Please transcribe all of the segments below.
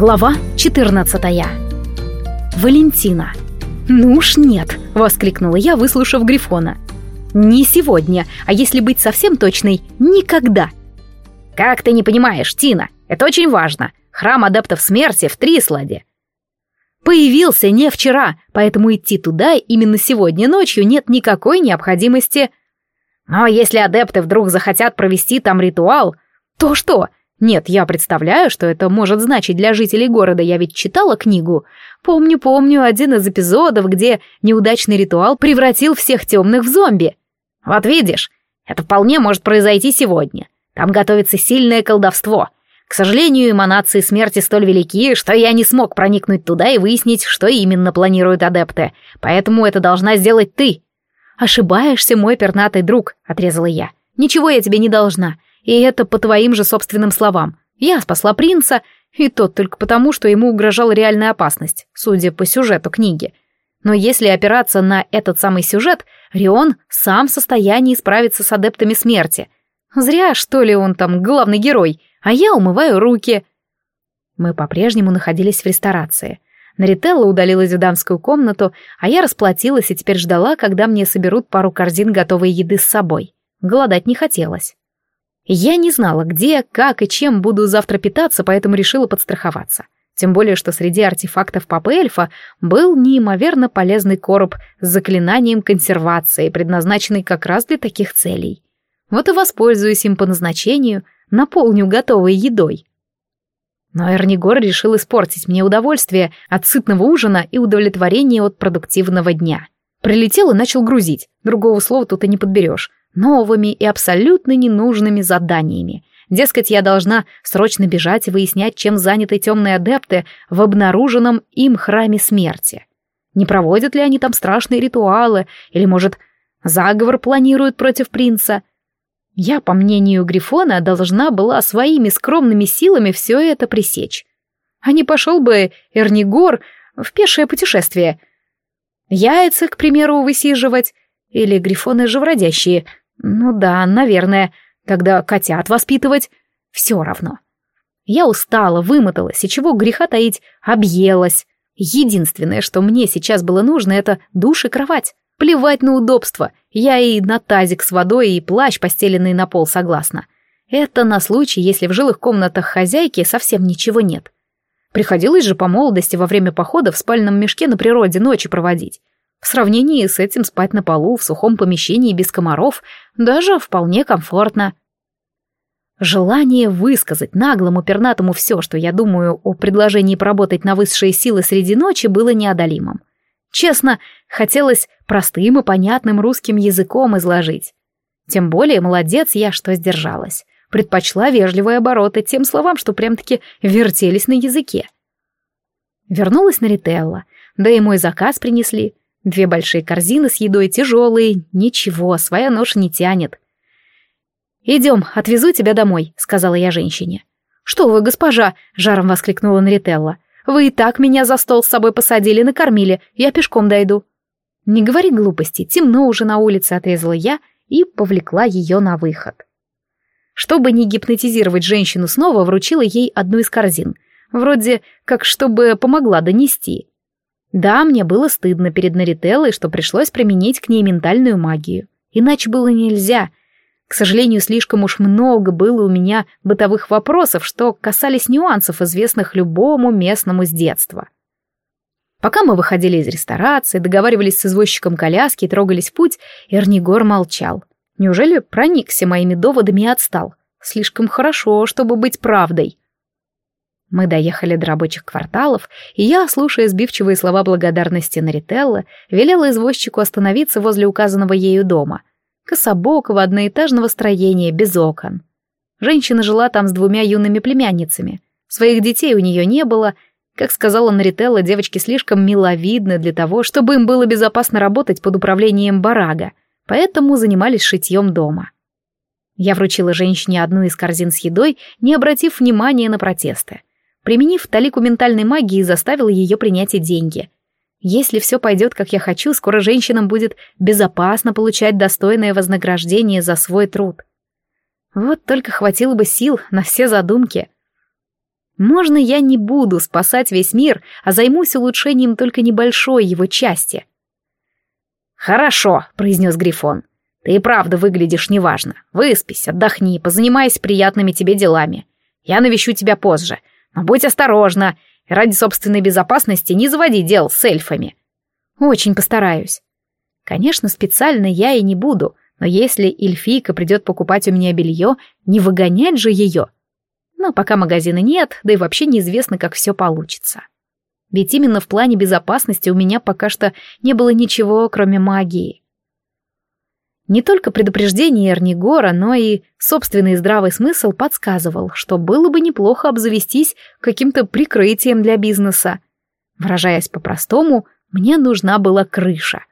Глава 14 Валентина. «Ну уж нет!» — воскликнула я, выслушав Грифона. «Не сегодня, а если быть совсем точной, никогда!» «Как ты не понимаешь, Тина? Это очень важно. Храм адептов смерти в Трисладе». «Появился не вчера, поэтому идти туда именно сегодня ночью нет никакой необходимости». «Но если адепты вдруг захотят провести там ритуал, то что, нет, я представляю, что это может значить для жителей города, я ведь читала книгу. Помню-помню один из эпизодов, где неудачный ритуал превратил всех темных в зомби. Вот видишь, это вполне может произойти сегодня. Там готовится сильное колдовство. К сожалению, эманации смерти столь велики, что я не смог проникнуть туда и выяснить, что именно планируют адепты. Поэтому это должна сделать ты. Ошибаешься, мой пернатый друг, отрезала я. Ничего я тебе не должна. И это по твоим же собственным словам. Я спасла принца, и тот только потому, что ему угрожала реальная опасность, судя по сюжету книги. Но если опираться на этот самый сюжет, Рион сам в состоянии справиться с адептами смерти. Зря, что ли, он там главный герой, а я умываю руки. Мы по-прежнему находились в ресторации. Нарителла удалилась в дамскую комнату, а я расплатилась и теперь ждала, когда мне соберут пару корзин готовой еды с собой. Голодать не хотелось. Я не знала, где, как и чем буду завтра питаться, поэтому решила подстраховаться. Тем более, что среди артефактов папы эльфа был неимоверно полезный короб с заклинанием консервации, предназначенный как раз для таких целей. Вот и воспользуюсь им по назначению, наполню готовой едой. Но Эрнигор решил испортить мне удовольствие от сытного ужина и удовлетворение от продуктивного дня. Прилетел и начал грузить, другого слова тут и не подберешь новыми и абсолютно ненужными заданиями. Дескать, я должна срочно бежать и выяснять, чем заняты темные адепты в обнаруженном им храме смерти. Не проводят ли они там страшные ритуалы, или, может, заговор планируют против принца? Я, по мнению Грифона, должна была своими скромными силами все это пресечь. А не пошел бы Эрнигор в пешее путешествие. Яйца, к примеру, высиживать, или грифоны живородящие — ну да, наверное. Тогда котят воспитывать. Все равно. Я устала, вымоталась, и чего греха таить, объелась. Единственное, что мне сейчас было нужно, это душ и кровать. Плевать на удобство. Я и на тазик с водой, и плащ, постеленный на пол, согласна. Это на случай, если в жилых комнатах хозяйки совсем ничего нет. Приходилось же по молодости во время похода в спальном мешке на природе ночи проводить. В сравнении с этим спать на полу в сухом помещении без комаров даже вполне комфортно. Желание высказать наглому пернатому все, что я думаю о предложении поработать на высшие силы среди ночи, было неодолимым. Честно, хотелось простым и понятным русским языком изложить. Тем более молодец я, что сдержалась. Предпочла вежливые обороты тем словам, что прям-таки вертелись на языке. Вернулась на Рителла, да и мой заказ принесли. Две большие корзины с едой тяжелые, ничего, своя нож не тянет. «Идем, отвезу тебя домой», — сказала я женщине. «Что вы, госпожа!» — жаром воскликнула Нарителла. «Вы и так меня за стол с собой посадили, накормили, я пешком дойду». «Не говори глупости, темно уже на улице», — отрезала я и повлекла ее на выход. Чтобы не гипнотизировать женщину снова, вручила ей одну из корзин, вроде как чтобы помогла донести — да, мне было стыдно перед Нарителлой, что пришлось применить к ней ментальную магию. Иначе было нельзя. К сожалению, слишком уж много было у меня бытовых вопросов, что касались нюансов, известных любому местному с детства. Пока мы выходили из ресторации, договаривались с извозчиком коляски и трогались в путь, Эрнигор молчал. Неужели проникся моими доводами и отстал? Слишком хорошо, чтобы быть правдой. Мы доехали до рабочих кварталов, и я, слушая сбивчивые слова благодарности Нарителла, велела извозчику остановиться возле указанного ею дома. Кособокого одноэтажного строения, без окон. Женщина жила там с двумя юными племянницами. Своих детей у нее не было. Как сказала Нарителла, девочки слишком миловидны для того, чтобы им было безопасно работать под управлением барага, поэтому занимались шитьем дома. Я вручила женщине одну из корзин с едой, не обратив внимания на протесты применив талику ментальной магии, заставил ее принять и деньги. Если все пойдет, как я хочу, скоро женщинам будет безопасно получать достойное вознаграждение за свой труд. Вот только хватило бы сил на все задумки. Можно я не буду спасать весь мир, а займусь улучшением только небольшой его части? «Хорошо», — произнес Грифон. «Ты и правда выглядишь неважно. Выспись, отдохни, позанимайся приятными тебе делами. Я навещу тебя позже. Но будь осторожна, и ради собственной безопасности не заводи дел с эльфами». «Очень постараюсь». Конечно, специально я и не буду, но если эльфийка придет покупать у меня белье, не выгонять же ее — но пока магазина нет, да и вообще неизвестно, как все получится. Ведь именно в плане безопасности у меня пока что не было ничего, кроме магии. Не только предупреждение Эрнигора, но и собственный здравый смысл подсказывал, что было бы неплохо обзавестись каким-то прикрытием для бизнеса. Выражаясь по-простому, мне нужна была крыша.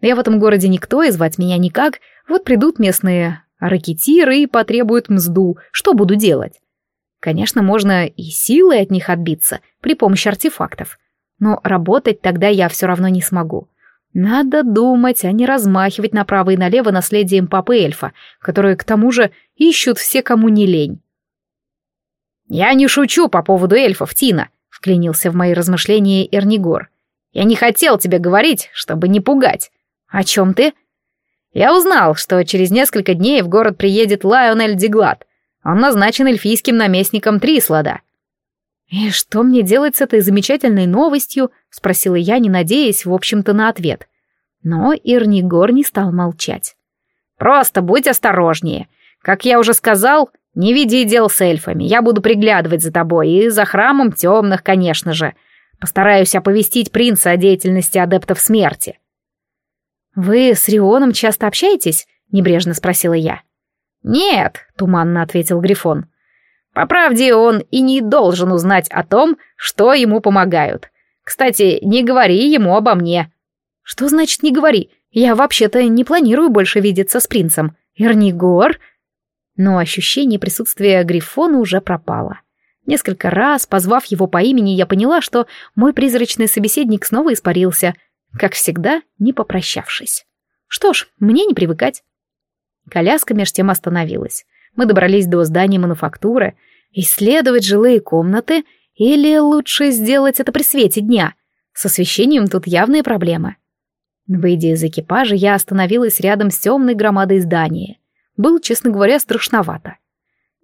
Я в этом городе никто, и звать меня никак, вот придут местные ракетиры и потребуют мзду, что буду делать? Конечно, можно и силой от них отбиться при помощи артефактов. Но работать тогда я все равно не смогу. Надо думать, а не размахивать направо и налево наследием папы эльфа, которые, к тому же, ищут все, кому не лень. «Я не шучу по поводу эльфов, Тина», — вклинился в мои размышления Эрнигор. «Я не хотел тебе говорить, чтобы не пугать». «О чем ты?» «Я узнал, что через несколько дней в город приедет Лайонель Диглад, он назначен эльфийским наместником Трислада. «И что мне делать с этой замечательной новостью?» — спросила я, не надеясь, в общем-то, на ответ. Но Ирнигор не стал молчать. «Просто будь осторожнее. Как я уже сказал, не веди дел с эльфами. Я буду приглядывать за тобой и за храмом темных, конечно же. Постараюсь оповестить принца о деятельности адептов смерти». «Вы с Рионом часто общаетесь?» — небрежно спросила я. «Нет», — туманно ответил Грифон. «По правде, он и не должен узнать о том, что ему помогают. Кстати, не говори ему обо мне». «Что значит «не говори»? Я вообще-то не планирую больше видеться с принцем. Эрнигор...» Но ощущение присутствия Грифона уже пропало. Несколько раз, позвав его по имени, я поняла, что мой призрачный собеседник снова испарился, как всегда, не попрощавшись. Что ж, мне не привыкать. Коляска меж тем остановилась. Мы добрались до здания мануфактуры. Исследовать жилые комнаты или лучше сделать это при свете дня? С освещением тут явные проблемы. Выйдя из экипажа, я остановилась рядом с темной громадой здания. Был, честно говоря, страшновато.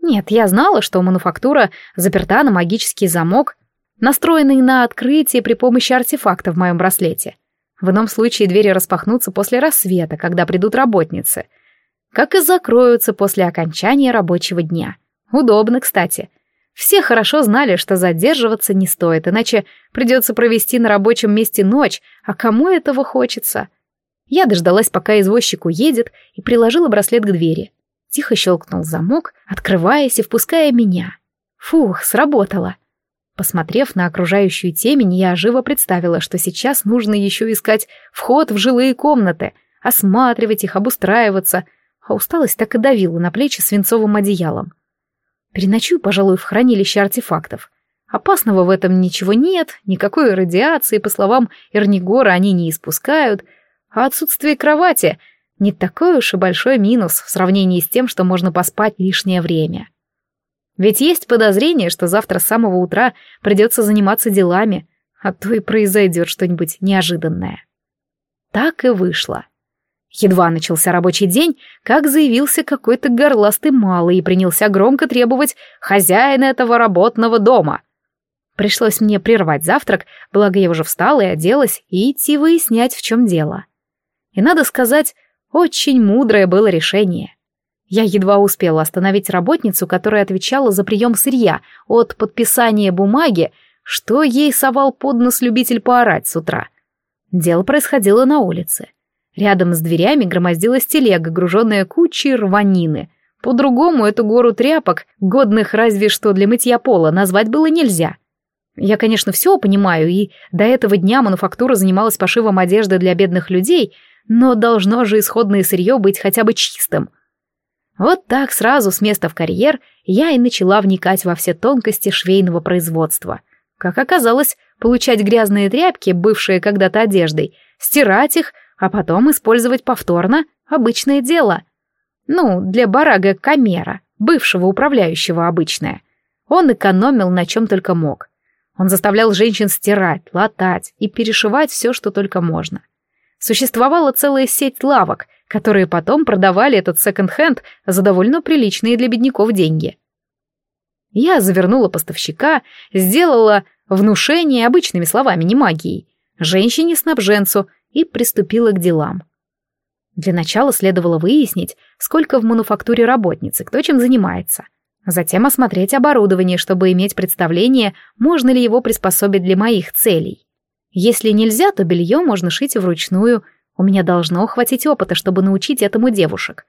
Нет, я знала, что мануфактура заперта на магический замок, настроенный на открытие при помощи артефакта в моем браслете. В ином случае двери распахнутся после рассвета, когда придут работницы — как и закроются после окончания рабочего дня. Удобно, кстати. Все хорошо знали, что задерживаться не стоит, иначе придется провести на рабочем месте ночь, а кому этого хочется? Я дождалась, пока извозчик уедет, и приложила браслет к двери. Тихо щелкнул замок, открываясь и впуская меня. Фух, сработало. Посмотрев на окружающую темень, я живо представила, что сейчас нужно еще искать вход в жилые комнаты, осматривать их, обустраиваться — а усталость так и давила на плечи свинцовым одеялом. Переночую, пожалуй, в хранилище артефактов. Опасного в этом ничего нет, никакой радиации, по словам Эрнигора, они не испускают, а отсутствие кровати — не такой уж и большой минус в сравнении с тем, что можно поспать лишнее время. Ведь есть подозрение, что завтра с самого утра придется заниматься делами, а то и произойдет что-нибудь неожиданное. Так и вышло. Едва начался рабочий день, как заявился какой-то горластый малый и принялся громко требовать хозяина этого работного дома. Пришлось мне прервать завтрак, благо я уже встала и оделась, и идти выяснять, в чем дело. И надо сказать, очень мудрое было решение. Я едва успела остановить работницу, которая отвечала за прием сырья от подписания бумаги, что ей совал под нос любитель поорать с утра. Дело происходило на улице. Рядом с дверями громоздилась телега, груженная кучей рванины. По-другому эту гору тряпок, годных разве что для мытья пола, назвать было нельзя. Я, конечно, все понимаю, и до этого дня мануфактура занималась пошивом одежды для бедных людей, но должно же исходное сырье быть хотя бы чистым. Вот так сразу с места в карьер я и начала вникать во все тонкости швейного производства. Как оказалось, получать грязные тряпки, бывшие когда-то одеждой, стирать их, а потом использовать повторно — обычное дело. Ну, для барага Камера, бывшего управляющего обычное. Он экономил на чем только мог. Он заставлял женщин стирать, латать и перешивать все, что только можно. Существовала целая сеть лавок, которые потом продавали этот секонд-хенд за довольно приличные для бедняков деньги. Я завернула поставщика, сделала внушение обычными словами, не магией, женщине-снабженцу и приступила к делам. Для начала следовало выяснить, сколько в мануфактуре работницы, кто чем занимается. Затем осмотреть оборудование, чтобы иметь представление, можно ли его приспособить для моих целей. Если нельзя, то белье можно шить вручную. У меня должно хватить опыта, чтобы научить этому девушек.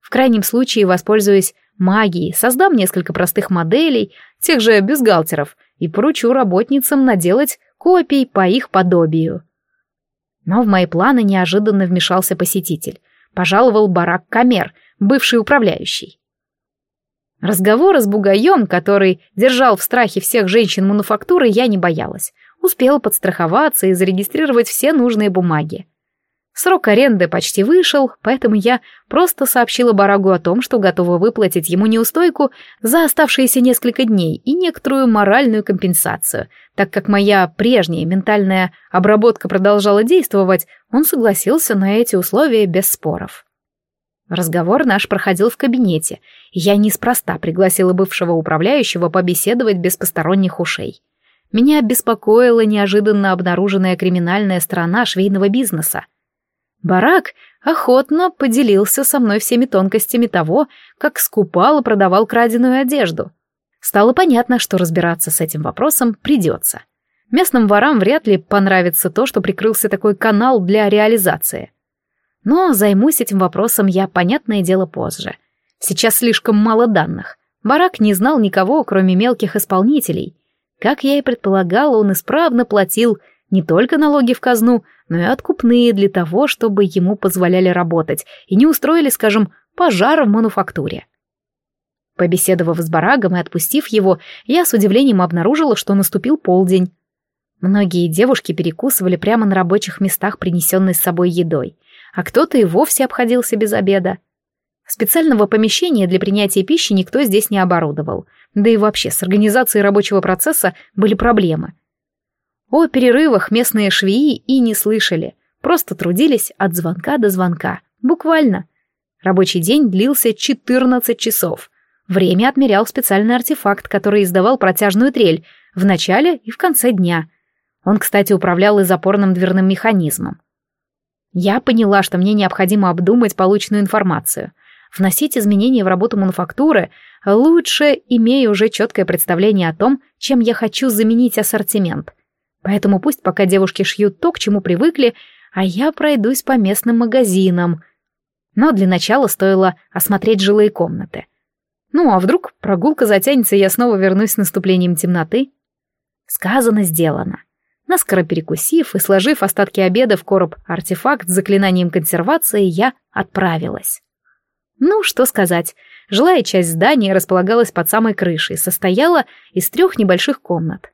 В крайнем случае воспользуюсь магией, создам несколько простых моделей, тех же бюстгальтеров, и поручу работницам наделать копий по их подобию. Но в мои планы неожиданно вмешался посетитель. Пожаловал барак Камер, бывший управляющий. Разговора с бугаем, который держал в страхе всех женщин мануфактуры, я не боялась. Успела подстраховаться и зарегистрировать все нужные бумаги. Срок аренды почти вышел, поэтому я просто сообщила Барагу о том, что готова выплатить ему неустойку за оставшиеся несколько дней и некоторую моральную компенсацию. Так как моя прежняя ментальная обработка продолжала действовать, он согласился на эти условия без споров. Разговор наш проходил в кабинете, я неспроста пригласила бывшего управляющего побеседовать без посторонних ушей. Меня беспокоила неожиданно обнаруженная криминальная сторона швейного бизнеса — Барак охотно поделился со мной всеми тонкостями того, как скупал и продавал краденую одежду. Стало понятно, что разбираться с этим вопросом придется. Местным ворам вряд ли понравится то, что прикрылся такой канал для реализации. Но займусь этим вопросом я, понятное дело, позже. Сейчас слишком мало данных. Барак не знал никого, кроме мелких исполнителей. Как я и предполагала, он исправно платил не только налоги в казну, но и откупные для того, чтобы ему позволяли работать и не устроили, скажем, пожар в мануфактуре. Побеседовав с барагом и отпустив его, я с удивлением обнаружила, что наступил полдень. Многие девушки перекусывали прямо на рабочих местах принесенной с собой едой, а кто-то и вовсе обходился без обеда. Специального помещения для принятия пищи никто здесь не оборудовал, да и вообще с организацией рабочего процесса были проблемы — о перерывах местные швеи и не слышали, просто трудились от звонка до звонка, буквально. Рабочий день длился 14 часов. Время отмерял специальный артефакт, который издавал протяжную трель в начале и в конце дня. Он, кстати, управлял и запорным дверным механизмом. Я поняла, что мне необходимо обдумать полученную информацию. Вносить изменения в работу мануфактуры лучше, имея уже четкое представление о том, чем я хочу заменить ассортимент — Поэтому пусть пока девушки шьют то, к чему привыкли, а я пройдусь по местным магазинам. Но для начала стоило осмотреть жилые комнаты. Ну, а вдруг прогулка затянется, и я снова вернусь с наступлением темноты? Сказано, сделано. Наскоро перекусив и сложив остатки обеда в короб артефакт с заклинанием консервации, я отправилась. Ну, что сказать, жилая часть здания располагалась под самой крышей, состояла из трех небольших комнат.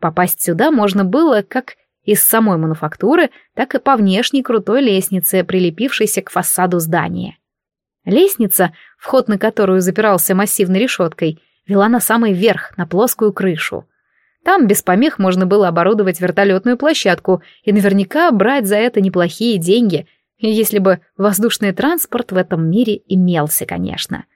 Попасть сюда можно было как из самой мануфактуры, так и по внешней крутой лестнице, прилепившейся к фасаду здания. Лестница, вход на которую запирался массивной решеткой, вела на самый верх, на плоскую крышу. Там без помех можно было оборудовать вертолетную площадку и наверняка брать за это неплохие деньги, если бы воздушный транспорт в этом мире имелся, конечно.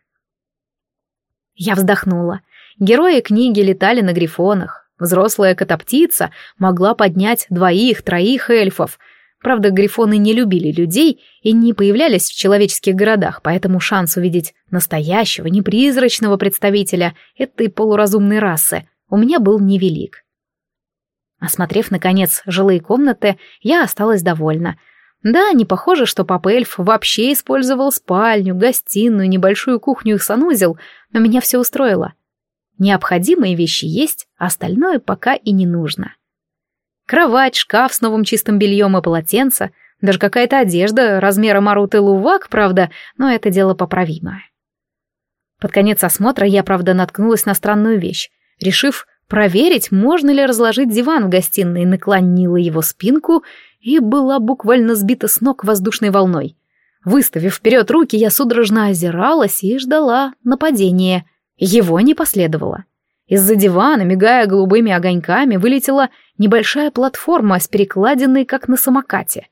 Я вздохнула. Герои книги летали на грифонах, Взрослая котоптица могла поднять двоих-троих эльфов. Правда, грифоны не любили людей и не появлялись в человеческих городах, поэтому шанс увидеть настоящего, непризрачного представителя этой полуразумной расы у меня был невелик. Осмотрев, наконец, жилые комнаты, я осталась довольна. Да, не похоже, что папа-эльф вообще использовал спальню, гостиную, небольшую кухню и санузел, но меня все устроило. Необходимые вещи есть, остальное пока и не нужно. Кровать, шкаф с новым чистым бельем и полотенце, даже какая-то одежда размера Марут и Лувак, правда, но это дело поправимое. Под конец осмотра я, правда, наткнулась на странную вещь. Решив проверить, можно ли разложить диван в гостиной, наклонила его спинку и была буквально сбита с ног воздушной волной. Выставив вперед руки, я судорожно озиралась и ждала нападения — его не последовало. Из-за дивана, мигая голубыми огоньками, вылетела небольшая платформа с перекладиной, как на самокате.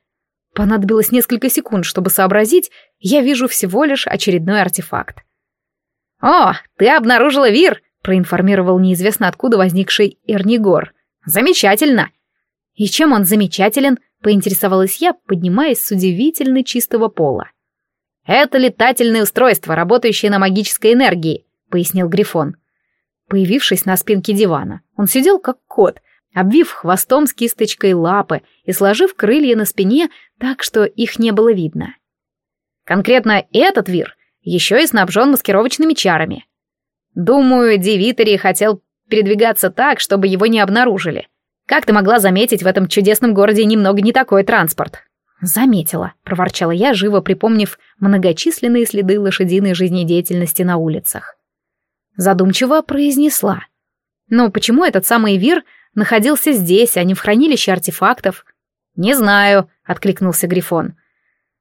Понадобилось несколько секунд, чтобы сообразить, я вижу всего лишь очередной артефакт. «О, ты обнаружила Вир!» — проинформировал неизвестно откуда возникший Эрнигор. «Замечательно!» «И чем он замечателен?» — поинтересовалась я, поднимаясь с удивительно чистого пола. «Это летательное устройство, работающее на магической энергии», — пояснил Грифон. Появившись на спинке дивана, он сидел как кот, обвив хвостом с кисточкой лапы и сложив крылья на спине так, что их не было видно. Конкретно этот вир еще и снабжен маскировочными чарами. Думаю, Девитери хотел передвигаться так, чтобы его не обнаружили. Как ты могла заметить в этом чудесном городе немного не такой транспорт? Заметила, проворчала я, живо припомнив многочисленные следы лошадиной жизнедеятельности на улицах задумчиво произнесла. «Но почему этот самый Вир находился здесь, а не в хранилище артефактов?» «Не знаю», — откликнулся Грифон.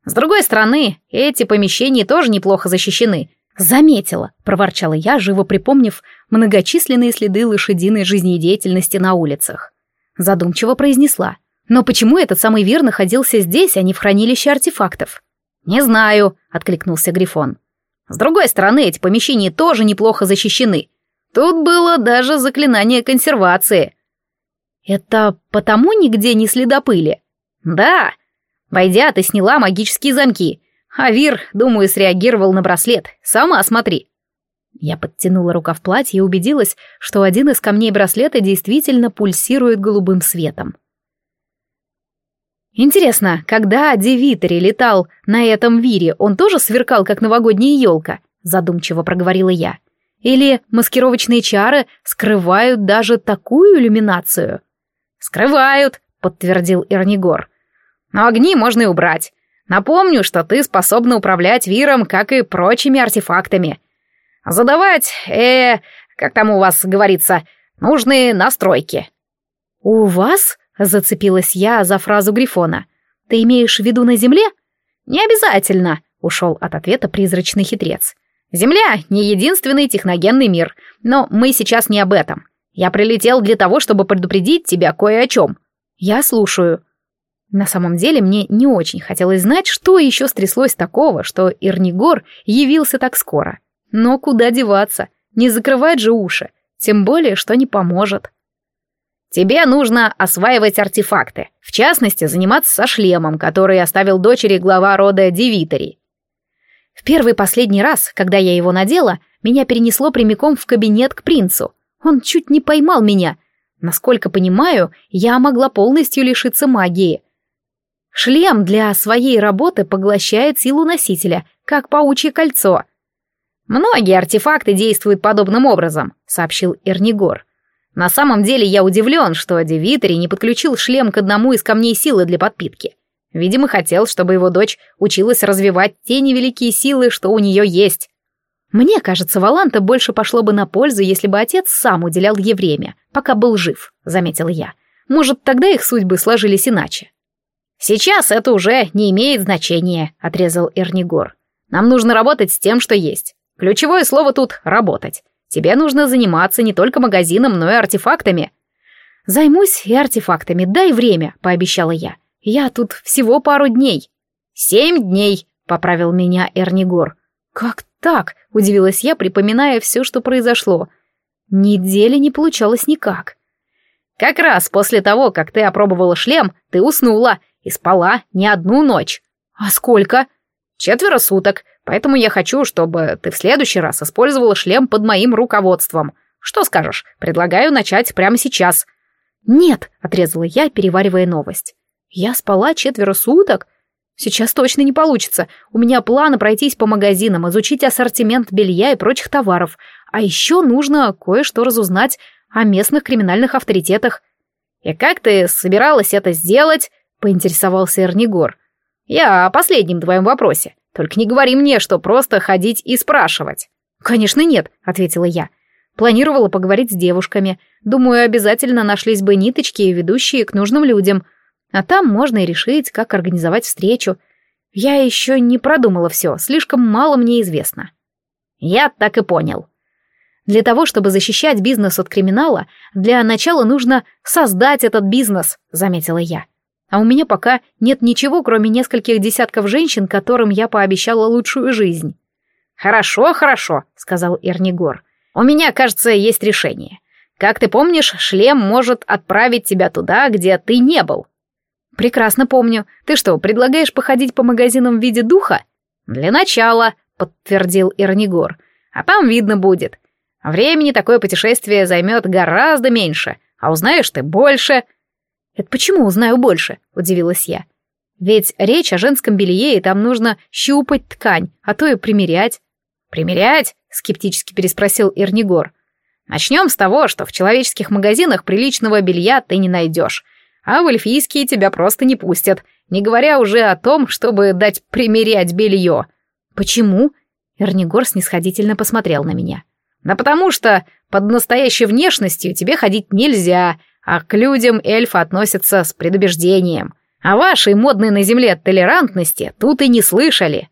«С другой стороны, эти помещения тоже неплохо защищены». «Заметила», — проворчала я, живо припомнив многочисленные следы лошадиной жизнедеятельности на улицах. Задумчиво произнесла. «Но почему этот самый Вир находился здесь, а не в хранилище артефактов?» «Не знаю», — откликнулся Грифон. С другой стороны, эти помещения тоже неплохо защищены. Тут было даже заклинание консервации. Это потому нигде не следа пыли? Да. Войдя, ты сняла магические замки. А Вир, думаю, среагировал на браслет. Сама смотри. Я подтянула рукав платья и убедилась, что один из камней браслета действительно пульсирует голубым светом. Интересно, когда Девитери летал на этом вире, он тоже сверкал, как новогодняя елка? Задумчиво проговорила я. Или маскировочные чары скрывают даже такую иллюминацию? Скрывают, подтвердил Эрнигор. Но огни можно и убрать. Напомню, что ты способна управлять виром, как и прочими артефактами. Задавать, э, как там у вас говорится, нужные настройки. У вас? Зацепилась я за фразу Грифона. «Ты имеешь в виду на Земле?» «Не обязательно», — ушел от ответа призрачный хитрец. «Земля — не единственный техногенный мир, но мы сейчас не об этом. Я прилетел для того, чтобы предупредить тебя кое о чем». «Я слушаю». На самом деле мне не очень хотелось знать, что еще стряслось такого, что Ирнигор явился так скоро. Но куда деваться? Не закрывать же уши. Тем более, что не поможет. Тебе нужно осваивать артефакты, в частности, заниматься со шлемом, который оставил дочери глава рода Девитери. В первый последний раз, когда я его надела, меня перенесло прямиком в кабинет к принцу. Он чуть не поймал меня. Насколько понимаю, я могла полностью лишиться магии. Шлем для своей работы поглощает силу носителя, как паучье кольцо. «Многие артефакты действуют подобным образом», — сообщил Эрнигор. На самом деле я удивлен, что Девитери не подключил шлем к одному из камней силы для подпитки. Видимо, хотел, чтобы его дочь училась развивать те невеликие силы, что у нее есть. Мне кажется, Валанта больше пошло бы на пользу, если бы отец сам уделял ей время, пока был жив, заметил я. Может, тогда их судьбы сложились иначе. Сейчас это уже не имеет значения, отрезал Эрнигор. Нам нужно работать с тем, что есть. Ключевое слово тут «работать». Тебе нужно заниматься не только магазином, но и артефактами». «Займусь и артефактами, дай время», — пообещала я. «Я тут всего пару дней». «Семь дней», — поправил меня Эрнигор. «Как так?» — удивилась я, припоминая все, что произошло. Недели не получалось никак. «Как раз после того, как ты опробовала шлем, ты уснула и спала не одну ночь». «А сколько?» «Четверо суток. Поэтому я хочу, чтобы ты в следующий раз использовала шлем под моим руководством. Что скажешь? Предлагаю начать прямо сейчас». «Нет», — отрезала я, переваривая новость. «Я спала четверо суток? Сейчас точно не получится. У меня планы пройтись по магазинам, изучить ассортимент белья и прочих товаров. А еще нужно кое-что разузнать о местных криминальных авторитетах». «И как ты собиралась это сделать?» — поинтересовался Эрнигор. «Я о последнем твоем вопросе. Только не говори мне, что просто ходить и спрашивать». «Конечно нет», — ответила я. Планировала поговорить с девушками. Думаю, обязательно нашлись бы ниточки, ведущие к нужным людям. А там можно и решить, как организовать встречу. Я еще не продумала все, слишком мало мне известно. Я так и понял. Для того, чтобы защищать бизнес от криминала, для начала нужно создать этот бизнес, заметила я. А у меня пока нет ничего, кроме нескольких десятков женщин, которым я пообещала лучшую жизнь. Хорошо, хорошо, сказал Эрнигор. У меня, кажется, есть решение. Как ты помнишь, шлем может отправить тебя туда, где ты не был. Прекрасно помню. Ты что, предлагаешь походить по магазинам в виде духа? Для начала, подтвердил Эрнигор. А там видно будет. Времени такое путешествие займет гораздо меньше, а узнаешь ты больше. Это почему узнаю больше? Удивилась я. Ведь речь о женском белье, и там нужно щупать ткань, а то и примерять. Примерять? Скептически переспросил Ирнигор. Начнем с того, что в человеческих магазинах приличного белья ты не найдешь, а в эльфийские тебя просто не пустят, не говоря уже о том, чтобы дать примерять белье. Почему? Эрнигор снисходительно посмотрел на меня. Да потому что под настоящей внешностью тебе ходить нельзя, а к людям эльфы относятся с предубеждением. А вашей модной на земле толерантности тут и не слышали.